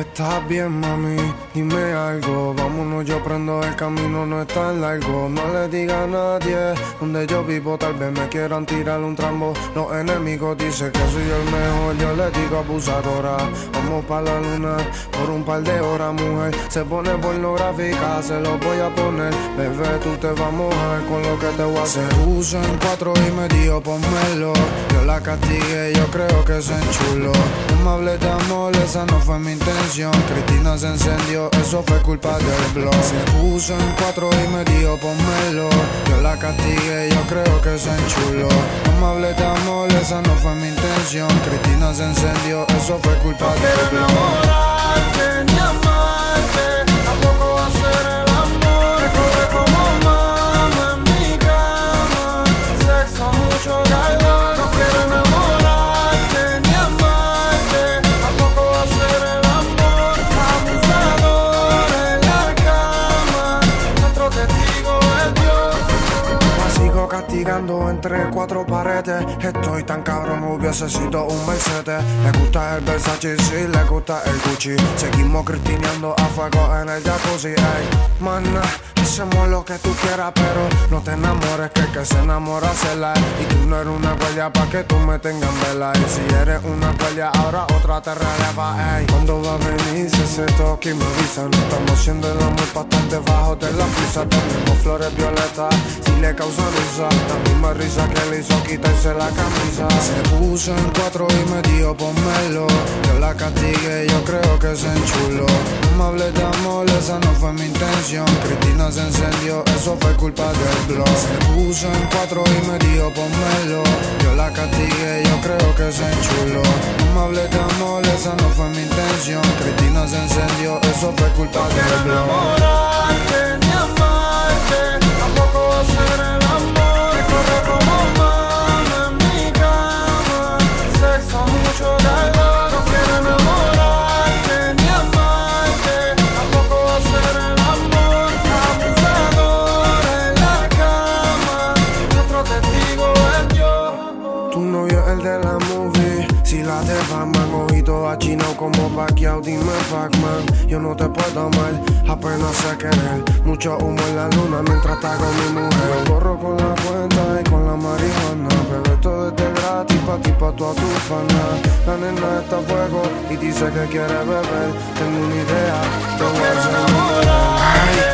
Estás bien, mami, dime algo. Vámonos, yo prendo el camino, no es tan largo. No le diga a nadie donde yo vivo. Tal vez me quieran tirar un trambo. Los enemigos dicen que soy el mejor. Yo le digo abusadora. Vamos para la luna por un par de horas, mujer. Se pone pornográfica, se lo voy a poner. Bebé, tú te vas a mojar con lo que te voy a hacer. Se puso en cuatro y me dijo, ponmelo. Yo la castigué, yo creo que se enchuló. Me hables esa no fue mi intención. Cristina se encendió, eso fue culpa del blog. Se puso en cuatro y me dijo, ponmelo. Yo la castigué, yo creo que se enchuló. No me hables amor, esa no fue mi intención. Cristina se encendió, eso fue culpa del blog. Castigando entre cuatro paredes. Estoy tan cabrón, hubiese sido un Mercedes. Le gusta el Versace, sí, le gusta el Gucci. Seguimos cristineando a fuego en el jacuzzi. Ey, mana, hacemos lo que tú quieras, pero no te enamores, que el que se enamora se la. Y tú no eres una guardia pa' que tú me tengas en vela. Y si eres una guardia, ahora otra te releva. Ey, ¿cuándo va a venir ese toque y me avisan? Estamos haciendo el amor pa' estar debajo de la frisa. Tenemos flores violetas, si le causan La misma risa que le hizo quitarse la camisa. Se puso en cuatro y me dijo ponmelo. Yo la castigué, yo creo que se enchuló. No me hables de amor, esa no fue mi intención. Cristina se encendió, eso fue culpa del blog. Se puso en cuatro y me dijo ponmelo. Yo la castigué, yo creo que se enchuló. No me hables de amor, esa no fue mi intención. Cristina se encendió, eso fue culpa del blog. El de la movie. Si la de Batman Ojito achinado como Pacquiao Dime Pac-Man Yo no te puedo amar Apenas sé querer. Mucho humo en la luna Mientras está con mi mujer. Yo corro con la cuenta y con la marihuana Bebé todo es gratis Pa' ti, pa' toda tu fana. La nena está a fuego Y dice que quiere beber. Tengo una idea Te voy a hacer enamorarte